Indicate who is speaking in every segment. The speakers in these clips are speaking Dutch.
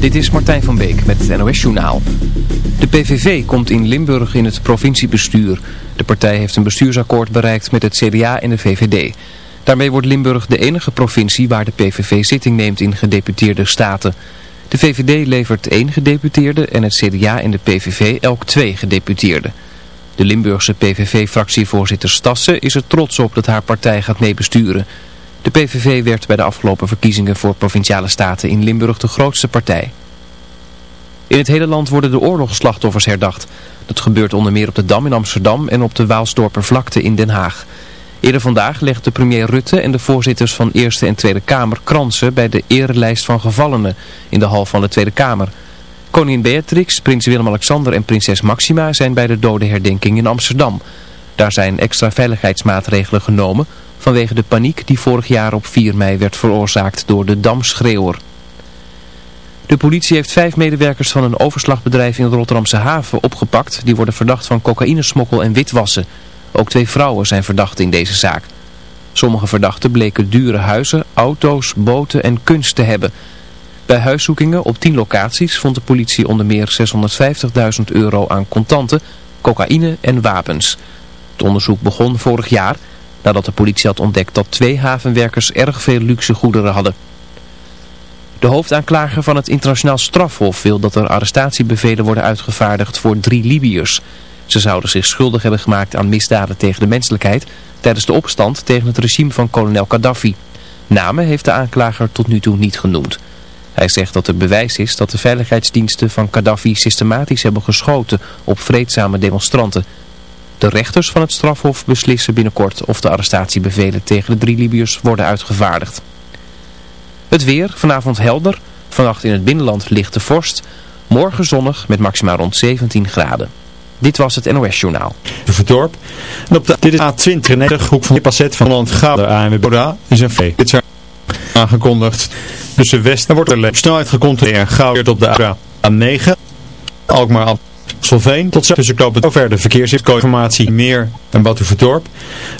Speaker 1: Dit is Martijn van Beek met het NOS Journaal. De PVV komt in Limburg in het provinciebestuur. De partij heeft een bestuursakkoord bereikt met het CDA en de VVD. Daarmee wordt Limburg de enige provincie waar de PVV zitting neemt in gedeputeerde staten. De VVD levert één gedeputeerde en het CDA en de PVV elk twee gedeputeerden. De Limburgse PVV-fractievoorzitter Stassen is er trots op dat haar partij gaat meebesturen. De PVV werd bij de afgelopen verkiezingen voor provinciale staten in Limburg de grootste partij. In het hele land worden de oorlogsslachtoffers herdacht. Dat gebeurt onder meer op de Dam in Amsterdam en op de Waalsdorpervlakte in Den Haag. Eerder vandaag legden premier Rutte en de voorzitters van Eerste en Tweede Kamer kransen bij de erelijst van gevallenen in de hal van de Tweede Kamer. Koningin Beatrix, prins Willem-Alexander en prinses Maxima zijn bij de dodenherdenking in Amsterdam. Daar zijn extra veiligheidsmaatregelen genomen vanwege de paniek die vorig jaar op 4 mei werd veroorzaakt door de damschreeuwer. De politie heeft vijf medewerkers van een overslagbedrijf in de Rotterdamse haven opgepakt. Die worden verdacht van cocaïnesmokkel en witwassen. Ook twee vrouwen zijn verdachten in deze zaak. Sommige verdachten bleken dure huizen, auto's, boten en kunst te hebben. Bij huiszoekingen op 10 locaties vond de politie onder meer 650.000 euro aan contanten, cocaïne en wapens. Het onderzoek begon vorig jaar nadat de politie had ontdekt dat twee havenwerkers erg veel luxe goederen hadden. De hoofdaanklager van het internationaal strafhof wil dat er arrestatiebevelen worden uitgevaardigd voor drie Libiërs. Ze zouden zich schuldig hebben gemaakt aan misdaden tegen de menselijkheid tijdens de opstand tegen het regime van kolonel Gaddafi. Namen heeft de aanklager tot nu toe niet genoemd. Hij zegt dat er bewijs is dat de veiligheidsdiensten van Gaddafi systematisch hebben geschoten op vreedzame demonstranten. De rechters van het strafhof beslissen binnenkort of de arrestatiebevelen tegen de drie Libiërs worden uitgevaardigd. Het weer, vanavond helder, vannacht in het binnenland lichte vorst, morgen zonnig met maximaal rond 17 graden. Dit was het NOS Journaal.
Speaker 2: Verdorp. En op de dit is A20 90 hoek van de passet van Holland Gouda ANW Boda is een V. Dit is aangekondigd. Tussen West en wordt er snelheid gecontroleerd en Gouda op de A9. Alkmaar. Solveen tot tussen knopen over de verkeersinformatie meer en Batuverdorp.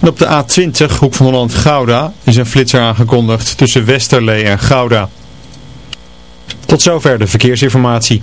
Speaker 2: En op de A20 hoek van Holland Gouda is een flitser aangekondigd tussen Westerlee en Gouda. Tot zover de verkeersinformatie.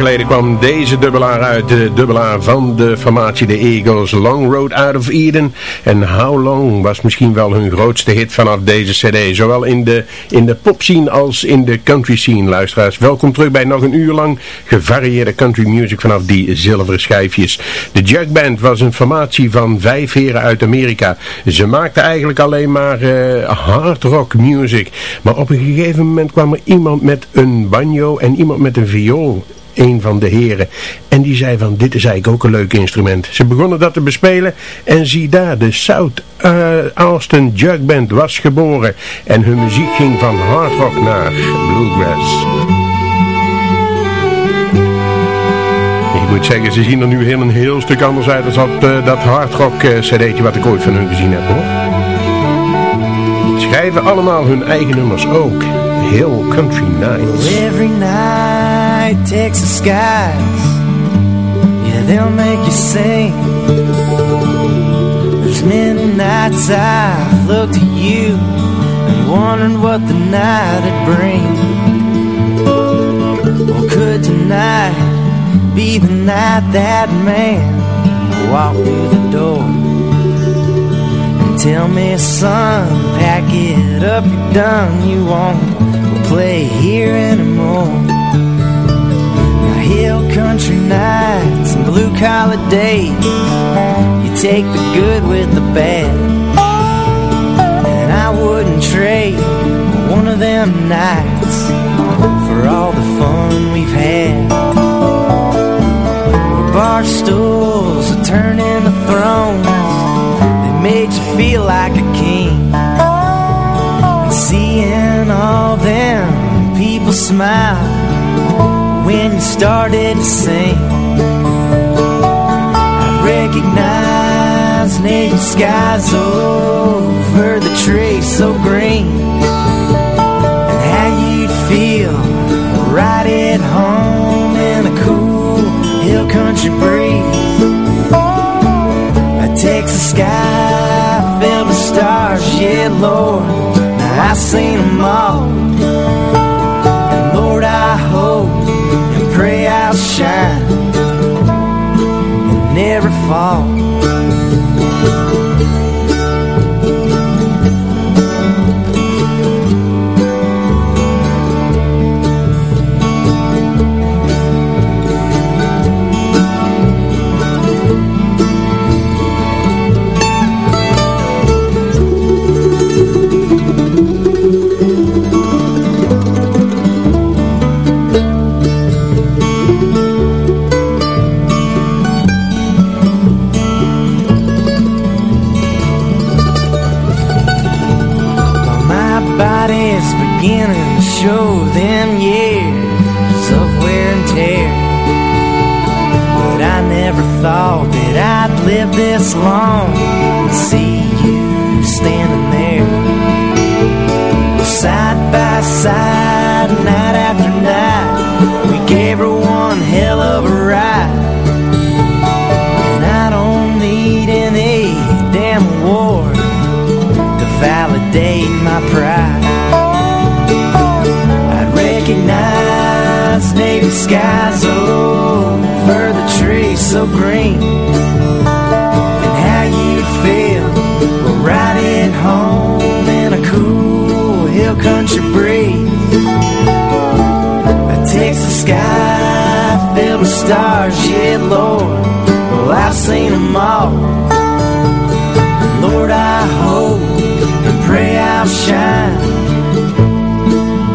Speaker 3: Geleden kwam deze dubbelaar uit. De dubbelaar van de formatie de Eagles. Long Road Out of Eden. En How Long was misschien wel hun grootste hit vanaf deze cd. Zowel in de, in de popscene als in de country scene. Luisteraars, welkom terug bij nog een uur lang gevarieerde country music vanaf die zilveren schijfjes. De Jug Band was een formatie van vijf heren uit Amerika. Ze maakten eigenlijk alleen maar uh, hard rock music. Maar op een gegeven moment kwam er iemand met een banjo en iemand met een viool een van de heren. En die zei van, dit is eigenlijk ook een leuk instrument. Ze begonnen dat te bespelen en zie daar, de South uh, Austin Jug Band was geboren. En hun muziek ging van hard rock naar bluegrass. Ik moet zeggen, ze zien er nu heel een heel stuk anders uit dan dat, uh, dat hard rock uh, cd'tje wat ik ooit van hun gezien heb hoor. Schrijven allemaal hun eigen nummers ook. Hill Country Nights.
Speaker 4: Every night Texas skies, yeah, they'll make you sing. There's many nights I've looked at you and wondered what the night would bring. Well, could tonight be the night that man walked through the door? And tell me, son, pack it up, you're done, you won't play here anymore. Hill country nights and blue collar days, you take the good with the bad. And I wouldn't trade one of them nights for all the fun we've had. Where bar stools are turning to thrones made you feel like a king and seeing all them people smile when you started to sing I recognize Navy skies over the trees so green and how you'd feel right at home in a cool hill country breeze a Texas sky filled with stars, yeah, Lord. Now I seen them all. Fall. This long to see you standing there. Side by side, night after night, we gave her one hell of a ride. And I don't need any damn award to validate my pride. I'd recognize Navy skies over the trees so green. At home in a cool hill country breeze. A Texas sky filled with stars, yeah, Lord. Well, I've seen them all. Lord, I hope and pray I'll shine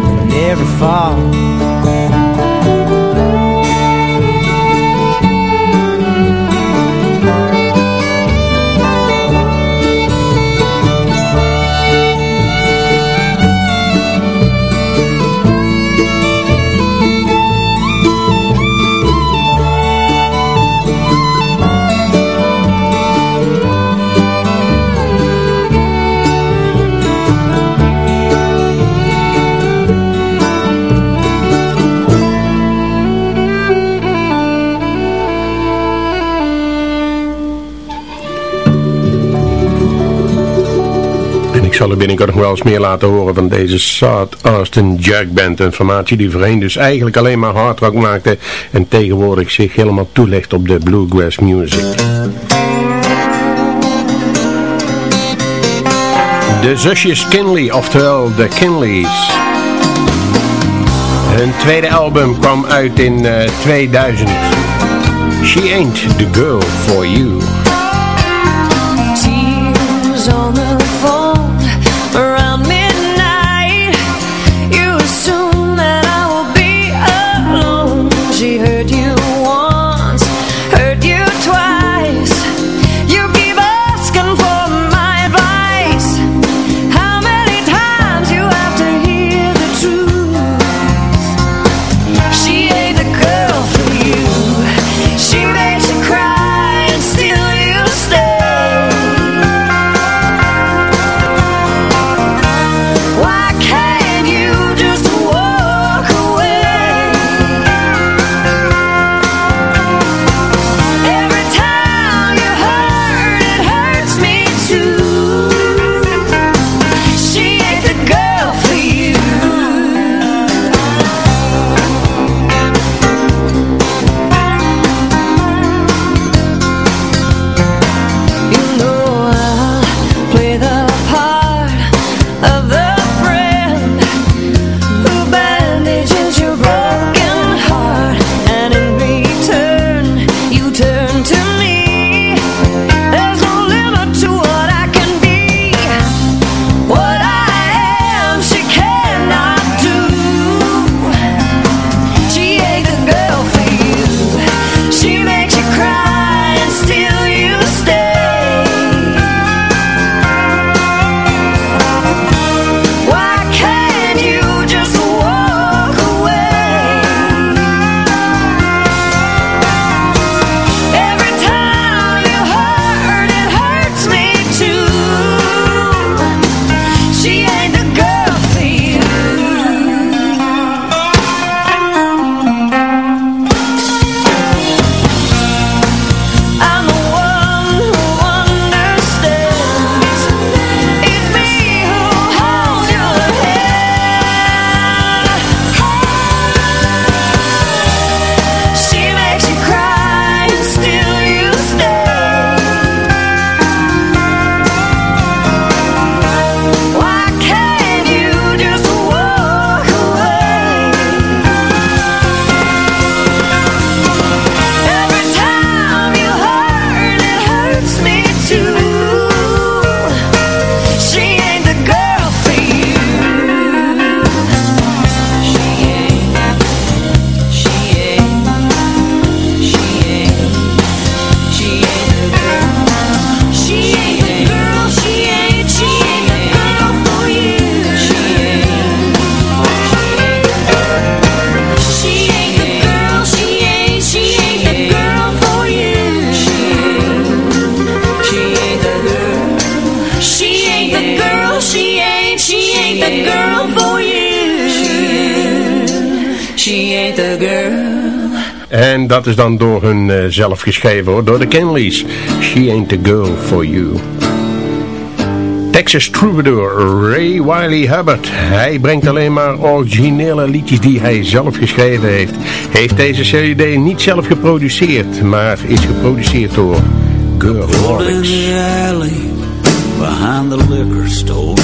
Speaker 4: and never fall.
Speaker 5: Zal er binnenkort nog wel eens meer laten horen van deze South Austin Jack Band. Een formatie die voorheen dus eigenlijk alleen maar hard rock maakte en tegenwoordig zich helemaal toelegt op de bluegrass music. De zusjes Kinley, oftewel de Kinleys. Hun tweede album kwam uit in uh, 2000. She Ain't the Girl for You. Dat is dan door hun eh, zelf geschreven hoor, door de Kenleys. She ain't the girl for you. Texas Troubadour Ray Wiley Hubbard. Hij brengt alleen maar originele liedjes die hij zelf geschreven heeft. Heeft deze CD niet zelf geproduceerd, maar is geproduceerd door Girl
Speaker 6: alley behind the liquor store.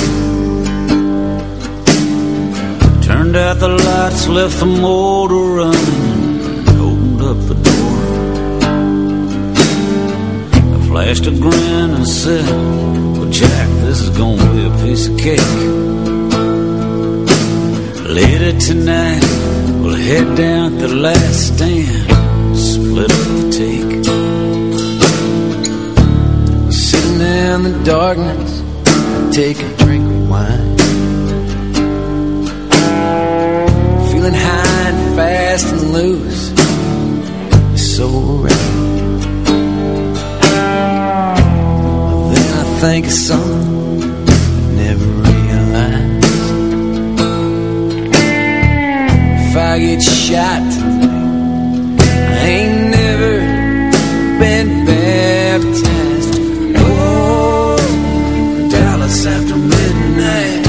Speaker 6: Turned out the lights, left the motor running, flashed a grin and said, Well, Jack, this is gonna be a piece of cake. Later tonight, we'll head down to the last stand, split up the take.
Speaker 7: Sitting there in the darkness, take a drink of wine. Feeling high and fast and loose, it's so right. think of something I never realized. If I get shot tonight I ain't never been baptized. Oh, Dallas after midnight.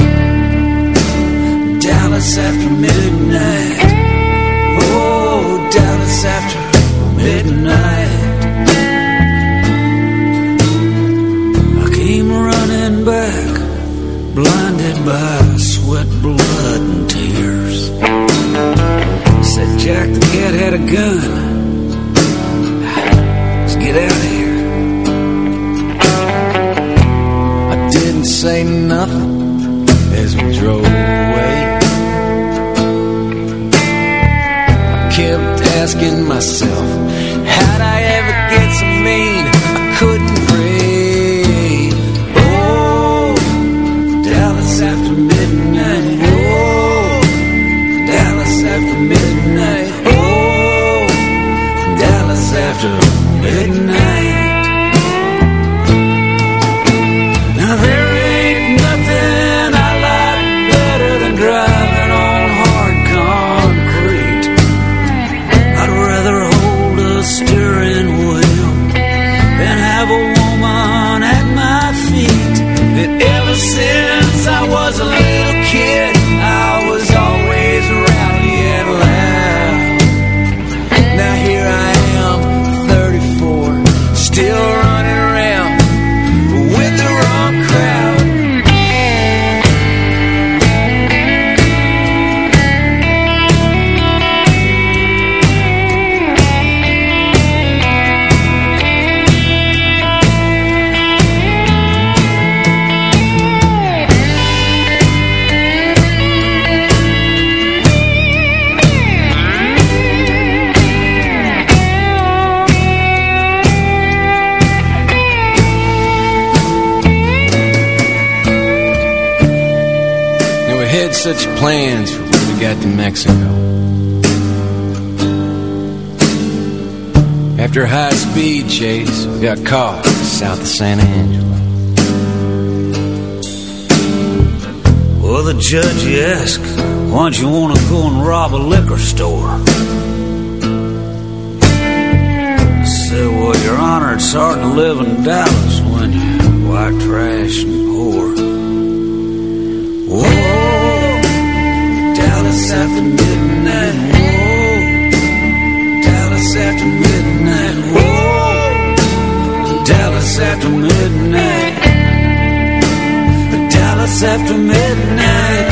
Speaker 6: Dallas after midnight. Gun. Let's get out of here. I didn't say nothing as we drove away. I kept asking myself, how'd I ever get so mean? Plans for when we got to Mexico. After a high speed chase, we got caught south of San Angelo. Well, the judge asked, why don't you want to go and rob a liquor store? I said, well, your honor, it's hard to live in Dallas when you're white trash and poor. Whoa, Dallas after midnight. Whoa, Dallas after midnight. Dallas after midnight. Dallas after midnight.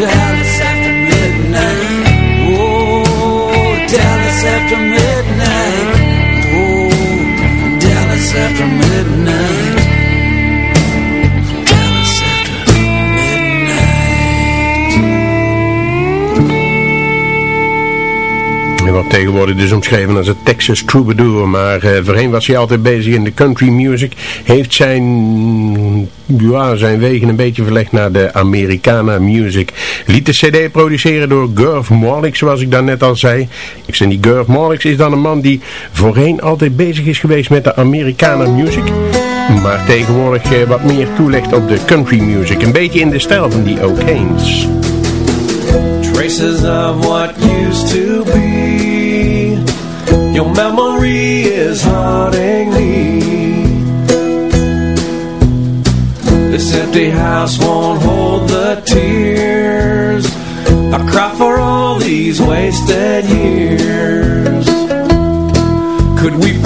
Speaker 6: Dallas after midnight. Dallas after midnight. Dallas after midnight.
Speaker 3: Wat tegenwoordig dus omschreven als een Texas troubadour. Maar eh, voorheen was hij altijd bezig in de country music. Heeft zijn, ja, zijn wegen een beetje verlegd naar de Americana music. Liet de cd produceren door Gurf Morlix, zoals ik daarnet al zei. En die Gurf Morlix is dan een man die voorheen altijd bezig is geweest met de Americana music. Maar tegenwoordig eh, wat meer toelegt op de country music. Een beetje in de stijl van die O'Kanes.
Speaker 8: Traces of what used to. Your memory is haunting me. This empty house won't hold the tears. I cry for all these wasted years. Could we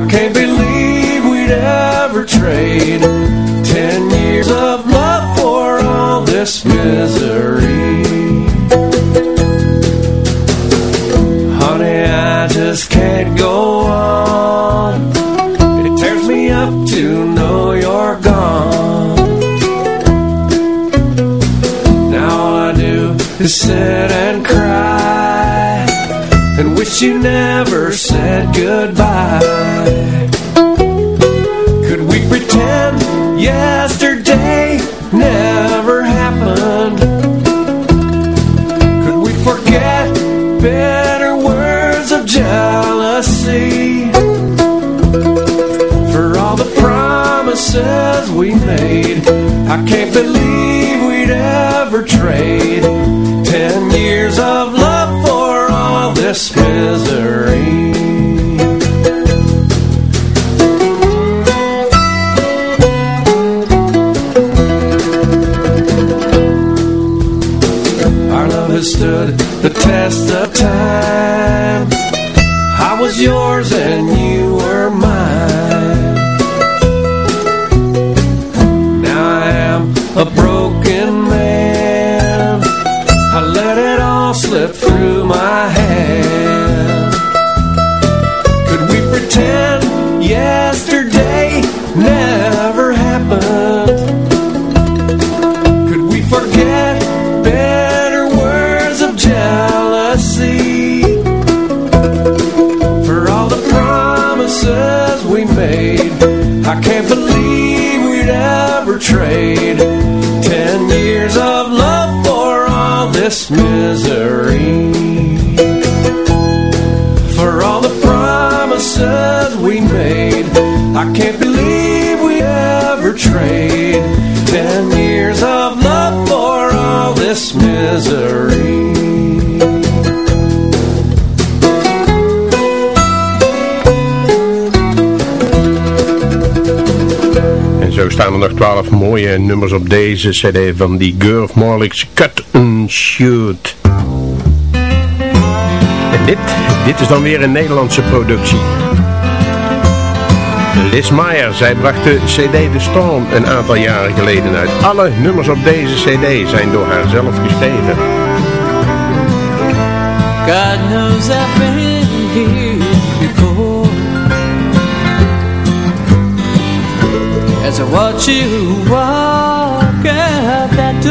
Speaker 8: I can't believe we'd ever trade ten years of love for all this misery. Honey, I just can't go on. It tears me up to know you're gone. Now all I do is sit and cry and wish you never believe we'd ever trade. Ten years of love for all this misery.
Speaker 3: twaalf mooie nummers op deze cd van die Girl Morlicks Cut and Shoot. En dit, dit is dan weer een Nederlandse productie. Liz Meyer, zij bracht de cd De Storm een aantal jaren geleden uit. Alle nummers op deze cd zijn door haar zelf geschreven.
Speaker 9: God knows I've to watch you walk out that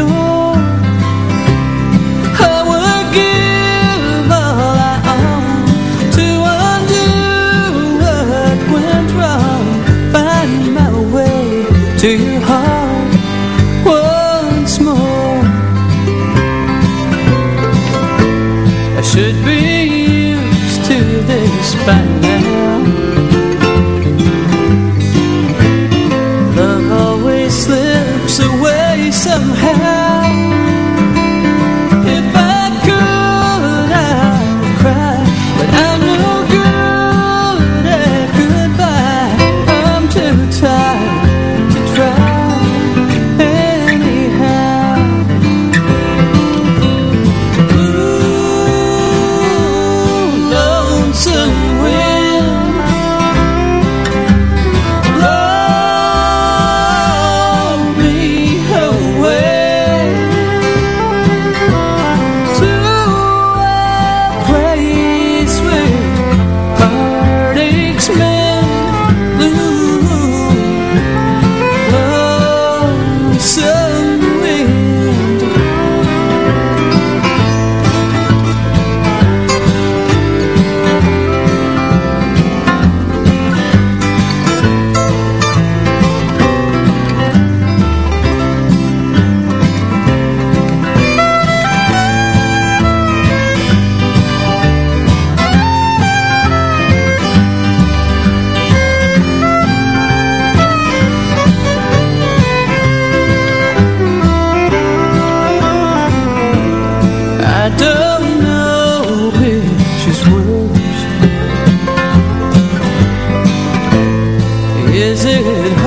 Speaker 9: is it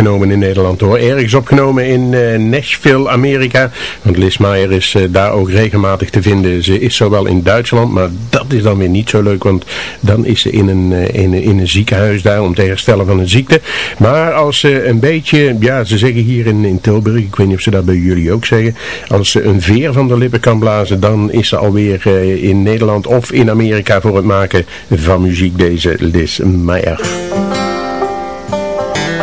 Speaker 3: opgenomen in Nederland hoor. Ergens opgenomen in uh, Nashville, Amerika. Want Liz Meyer is uh, daar ook regelmatig te vinden. Ze is zowel in Duitsland, maar dat is dan weer niet zo leuk. Want dan is ze in een, uh, in, in een ziekenhuis daar om te herstellen van een ziekte. Maar als ze een beetje, ja ze zeggen hier in, in Tilburg, ik weet niet of ze dat bij jullie ook zeggen. Als ze een veer van de lippen kan blazen, dan is ze alweer in Nederland of in Amerika voor het maken van muziek deze Liz Meyer.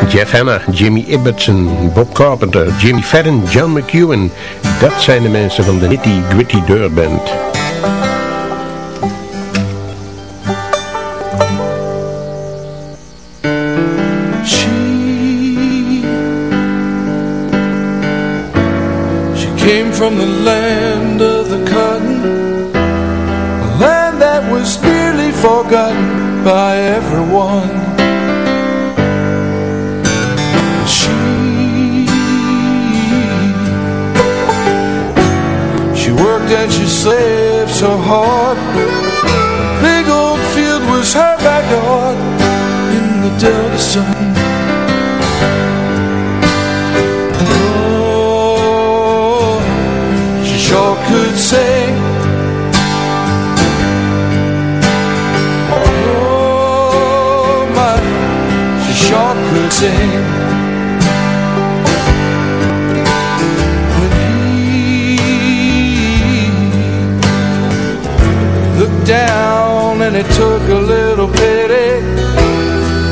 Speaker 3: Jeff Hanna, Jimmy Ibbotson, Bob Carpenter, Jimmy Fadden, John McEwen. Dat zijn de mensen van de Nitty Gritty Dirt Band.
Speaker 10: She came from the land of the cotton, a land that was nearly forgotten by everyone. Slaved so hard Big old field was her backyard In the Delta sun. Oh, she sure could sing. Oh, my, she sure could sing down and it took a little pity.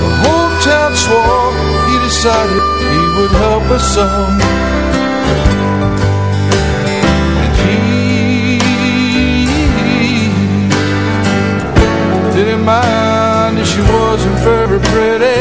Speaker 10: The whole town swore he decided he would help us some. And he didn't mind if she wasn't very pretty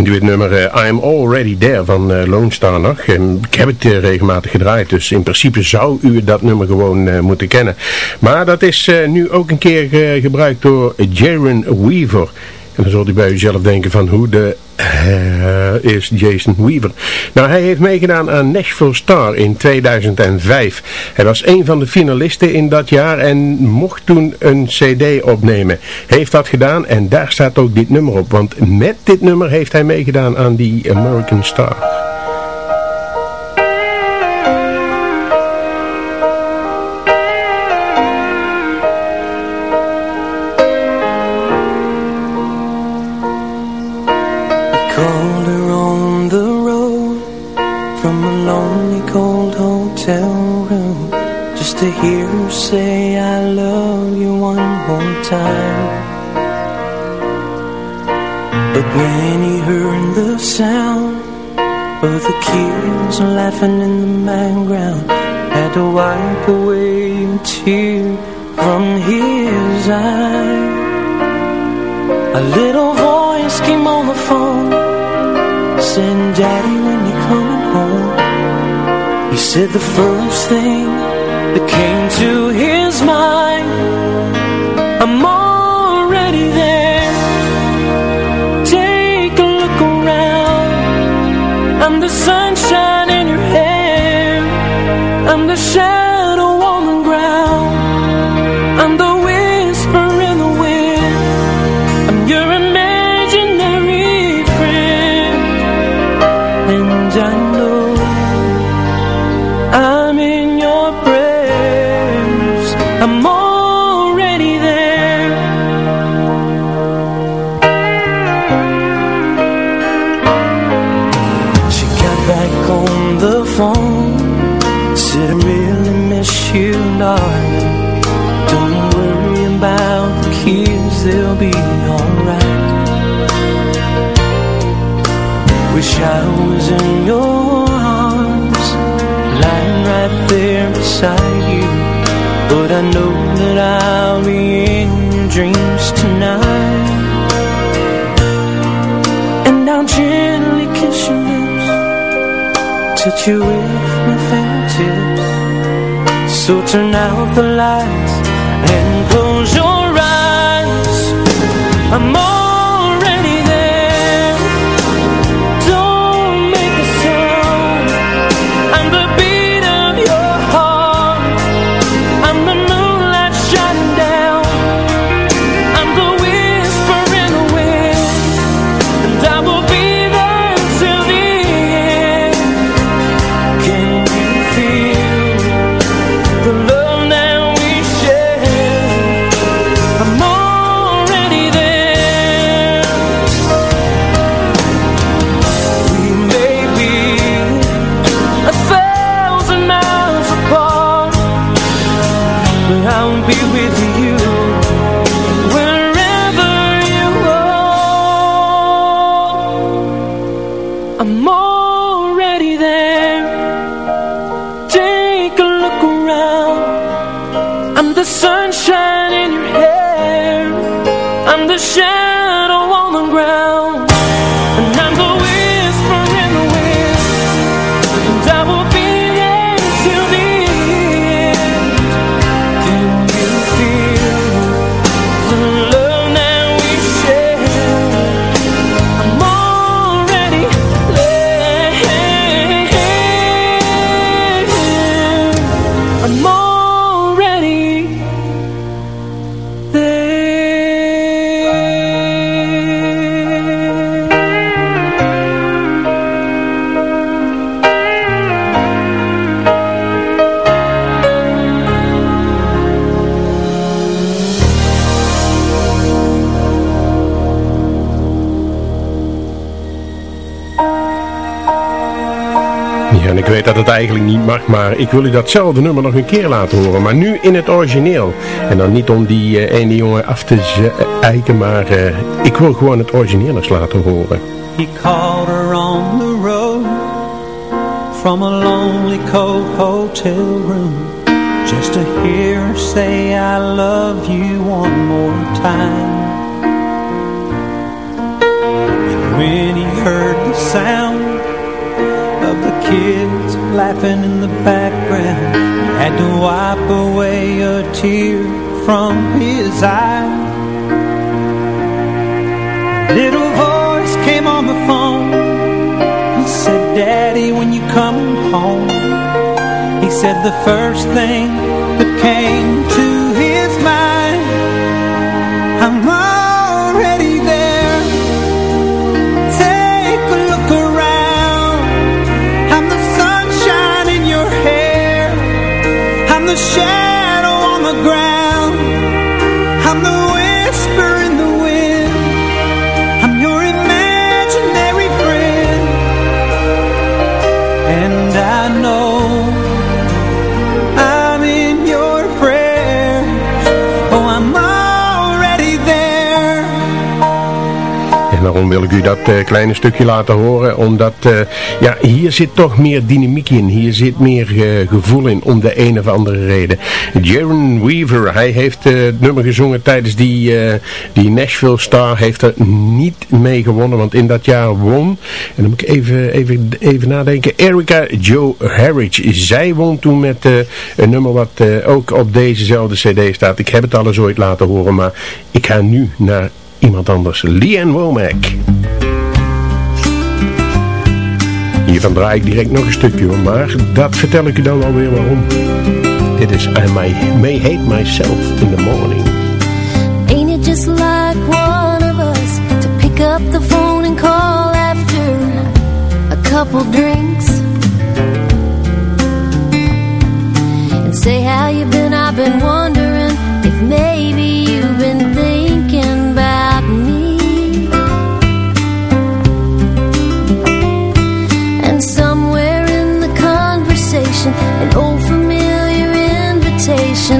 Speaker 3: Kent u het nummer eh, I'm Already There van eh, Lone Star nog? Ik heb het eh, regelmatig gedraaid, dus in principe zou u dat nummer gewoon moeten kennen. Maar dat is nu ook een keer gebruikt door Jaron Weaver. En dan zult u bij uzelf denken van hoe de eh, is Jason Weaver. Nou, hij heeft meegedaan aan Nashville Star in 2005. Hij was een van de finalisten in dat jaar en mocht toen een cd opnemen. Heeft dat gedaan en daar staat ook dit nummer op. Want met dit nummer heeft hij meegedaan aan die American Star.
Speaker 5: Be alright. Wish I was in your arms Lying right there beside you. But I know that I'll be in your dreams tonight. And I'll gently kiss your lips Touch you with my fingertips. So turn out the lights And I'm
Speaker 3: more eigenlijk niet mag, maar ik wil u datzelfde nummer nog een keer laten horen. Maar nu in het origineel. En dan niet om die eh, ene jongen af te zeiken, maar eh, ik wil gewoon het origineel eens laten horen.
Speaker 11: He called her on the road from a lonely cold hotel room just to hear her say I love you one more time. And when he heard the sound laughing in the background, had to wipe away a tear from his eye. Little voice came on the phone He said, Daddy, when you coming home? He said the first thing that came to I'm the shadow on the ground. I'm the
Speaker 3: daarom wil ik u dat eh, kleine stukje laten horen. Omdat, eh, ja, hier zit toch meer dynamiek in. Hier zit meer eh, gevoel in, om de een of andere reden. Jaron Weaver, hij heeft het nummer gezongen tijdens die, die Nashville Star. Heeft er niet mee gewonnen, want in dat jaar won, en dan moet ik even, even, even nadenken, Erica Joe Harridge. Zij won toen met een nummer wat ook op dezezelfde cd staat. Ik heb het al eens ooit laten horen, maar ik ga nu naar iemand anders. Leanne Womack. Hiervan draai ik direct nog een stukje, maar dat vertel ik u dan alweer waarom. Dit is I may, may Hate Myself in the Morning.
Speaker 9: Ain't it just like one of us to pick up the phone and call after a couple drinks and say how you been? I've been wondering if maybe you've been 是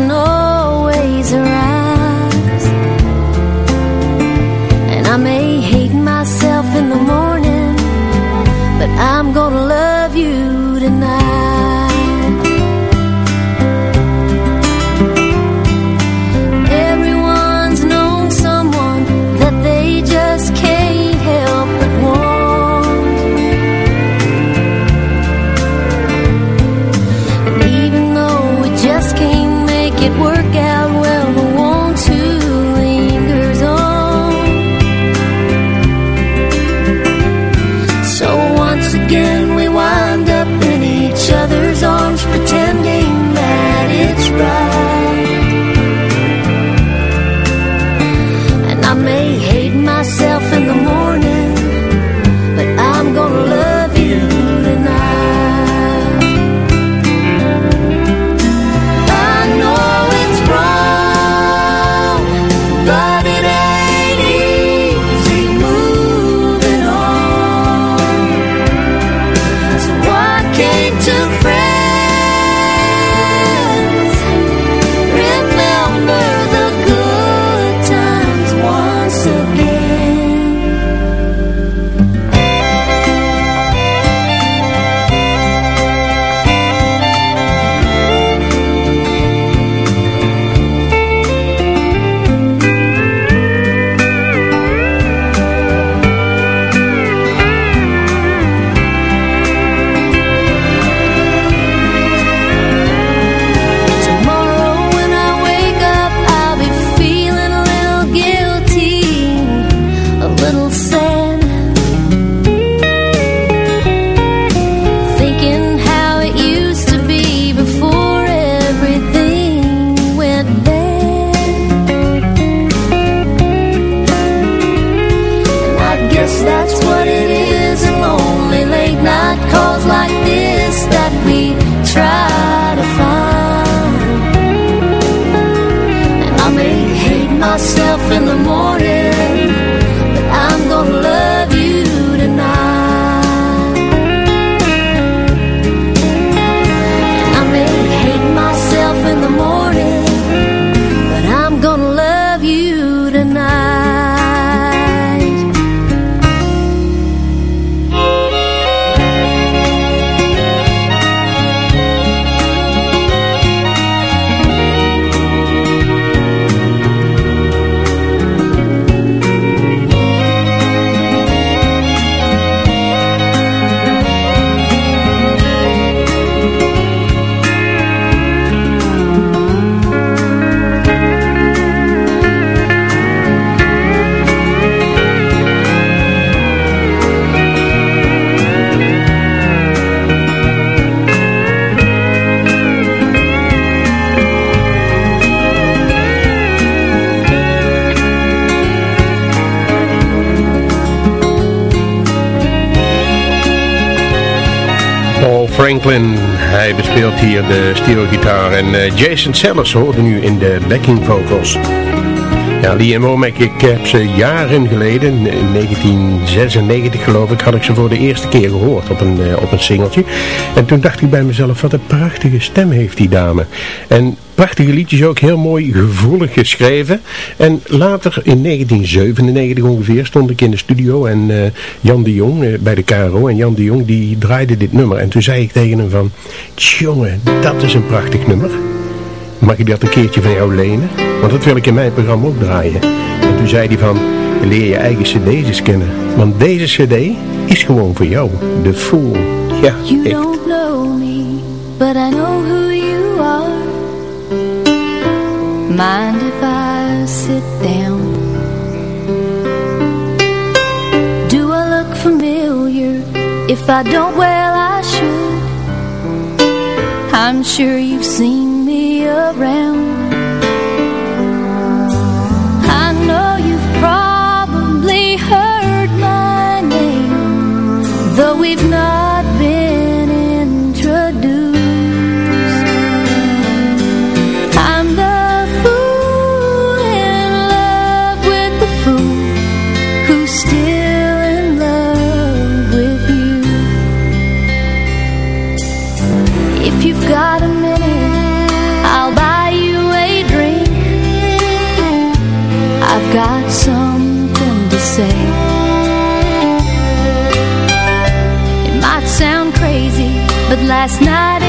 Speaker 9: myself in the morning,
Speaker 3: Franklin, hij bespeelt hier de steelgitaar en eh, Jason Sellers hoorde nu in de backing vocals. Ja, en Womack, ik heb ze jaren geleden, in 1996 geloof ik, had ik ze voor de eerste keer gehoord op een, eh, op een singeltje. En toen dacht ik bij mezelf, wat een prachtige stem heeft die dame. En prachtige liedjes ook, heel mooi gevoelig geschreven. En later, in 1997 ongeveer, stond ik in de studio en eh, Jan de Jong eh, bij de KRO. En Jan de Jong die draaide dit nummer. En toen zei ik tegen hem van, jongen, dat is een prachtig nummer. Mag ik dat een keertje van jou lenen? Want dat wil ik in mijn programma ook draaien. En toen zei hij van, leer je eigen cd's eens kennen. Want deze cd is gewoon voor jou. The Fool. Ja,
Speaker 9: You don't know me, but I know who Mind if I sit down? Do I look familiar? If I don't, well, I should. I'm sure you've seen me around. I know you've probably heard my name, though we've not been last night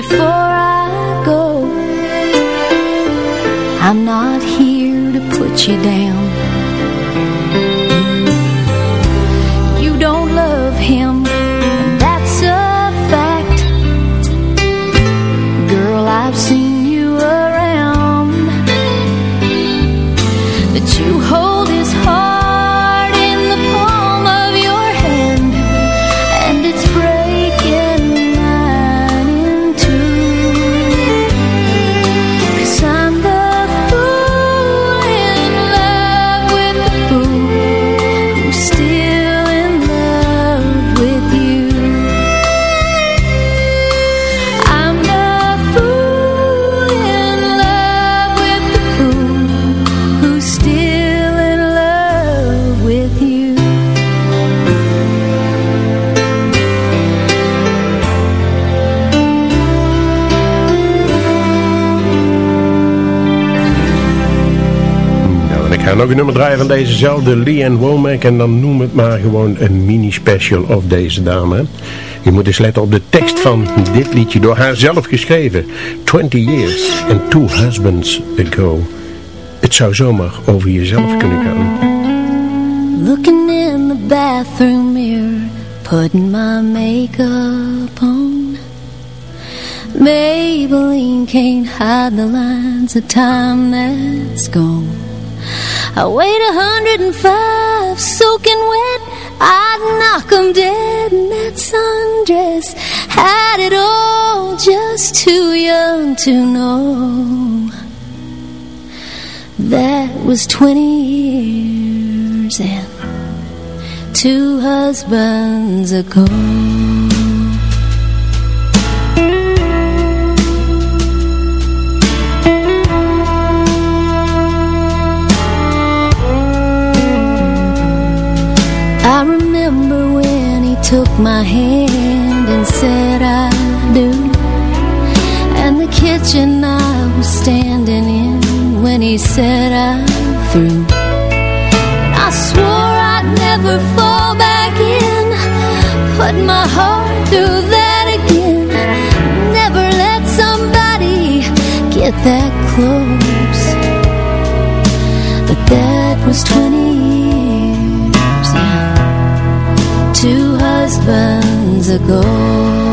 Speaker 9: before I go. I'm not here to put you down.
Speaker 3: Nog een nummer draaien van dezezelfde Lee Womack en dan noem het maar gewoon een mini-special of deze dame. Je moet eens letten op de tekst van dit liedje, door haar zelf geschreven. 20 years and two husbands ago. Het zou zomaar over jezelf kunnen gaan.
Speaker 9: Looking in the bathroom mirror, putting my makeup on. Maybelline can't hide the lines of time that's gone. I weighed a hundred and five, soaking wet. I'd knock 'em dead, in that sundress had it all. Just too young to know. That was 20 years and two husbands ago. Took my hand and said I do. And the kitchen I was standing in when he said I'm through. I swore I'd never fall back in, put my heart through that again. Never let somebody get that close. But that was 20 husbands ago.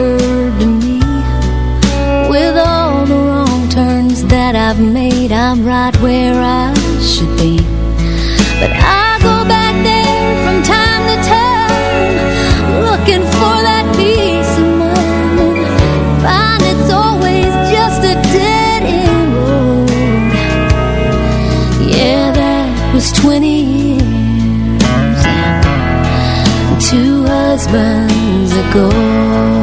Speaker 9: occurred to me. With all the wrong turns that I've made I'm right where I should be. But I go back there from time to time Looking for that peace of mind. And Find it's always just a dead end road. Yeah, that was 20 years Two husbands ago.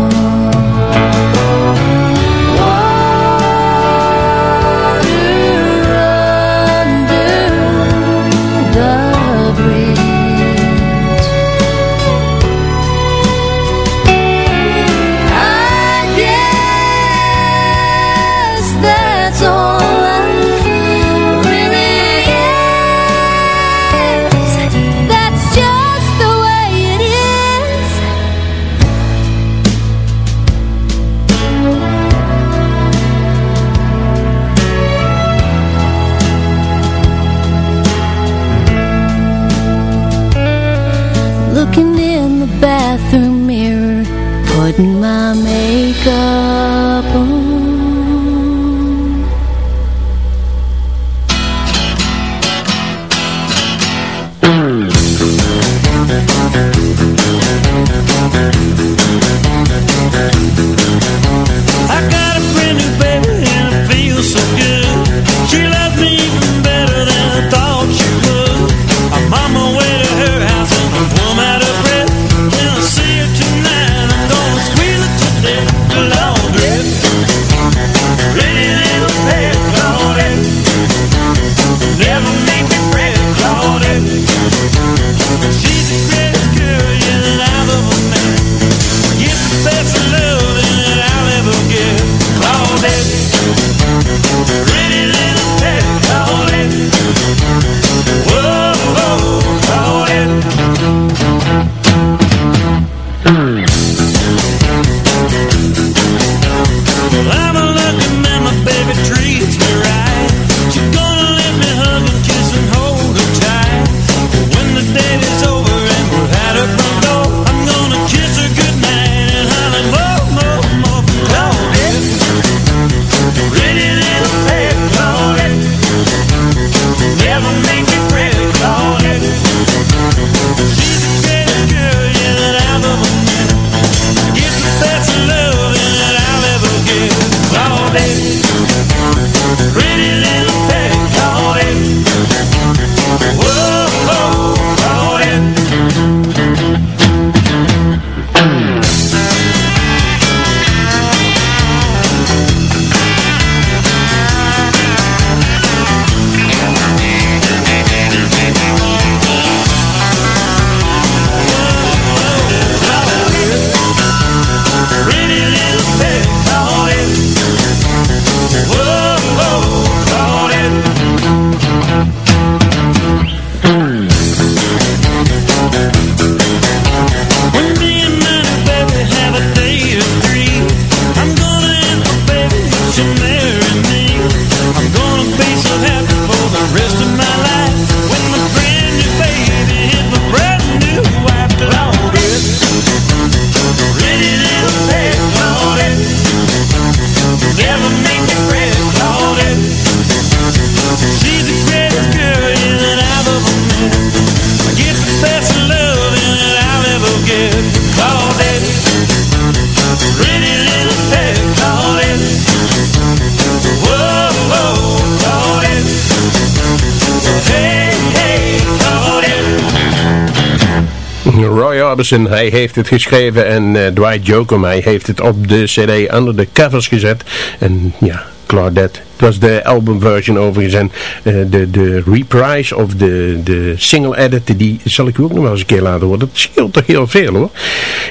Speaker 3: Hij heeft het geschreven en uh, Dwight Jokum, hij heeft het op de cd under de covers gezet. En ja, Claudette het was de albumversion overigens. En uh, de, de reprise of de, de single edit, die zal ik u ook nog wel eens een keer laten horen. Dat scheelt toch heel veel hoor.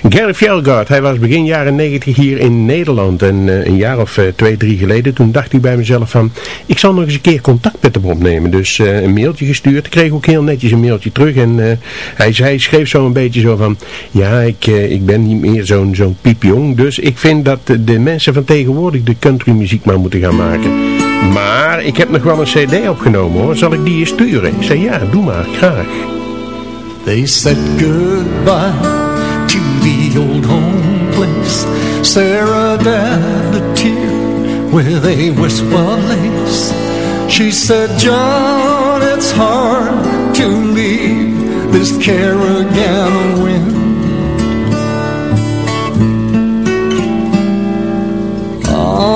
Speaker 3: Gary Fjellgaard, hij was begin jaren 90 hier in Nederland. En uh, een jaar of uh, twee, drie geleden, toen dacht hij bij mezelf van... Ik zal nog eens een keer contact met hem opnemen. Dus een mailtje gestuurd. Ik kreeg ook heel netjes een mailtje terug. En hij, hij schreef zo een beetje zo van... Ja, ik, ik ben niet meer zo'n zo'n piepjong. Dus ik vind dat de mensen van tegenwoordig de countrymuziek maar moeten gaan maken. Maar ik heb nog wel een cd opgenomen hoor. Zal ik die je sturen? Ik zei ja, doe maar, graag.
Speaker 12: They said goodbye to the old home place. Sarah died a tear with wisp of lace. She said, John, it's hard to leave this Carolina wind.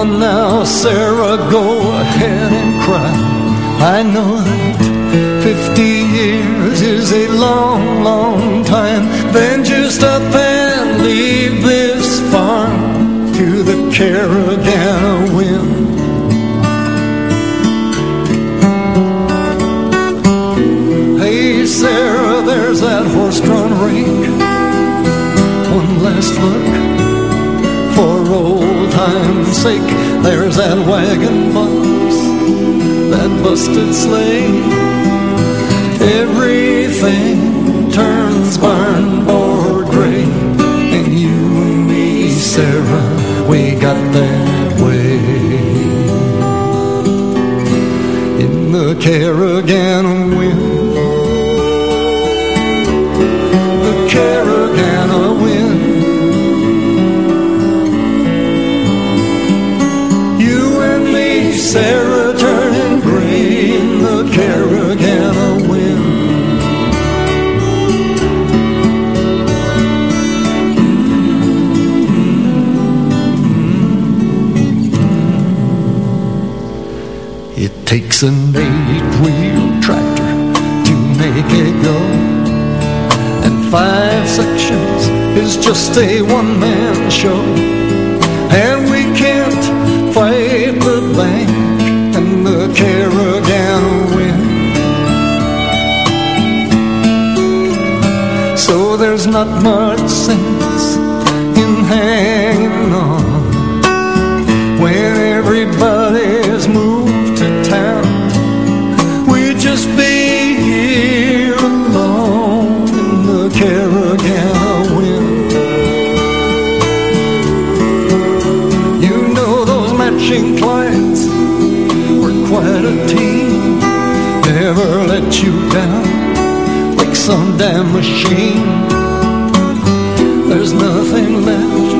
Speaker 12: Oh, now, Sarah, go ahead and cry. I know that 50 years is a long, long time. Then just up and leave this farm to the Carolina wind. Hey, Sarah, there's that horse-drawn rake. One last look time's sake There's that wagon box That busted sleigh. Everything turns barn board gray And you and me, Sarah We got that way. In the Carolina Sarah turning green, the Carolina wind. It takes an eight-wheel tractor to make it go, and five sections is just a one-man show, not much sense in hanging on when everybody's moved to town. We'd just be here alone in the Carolina wind. You know those matching clients were quite a team. Never let you down like some damn machine. There's nothing left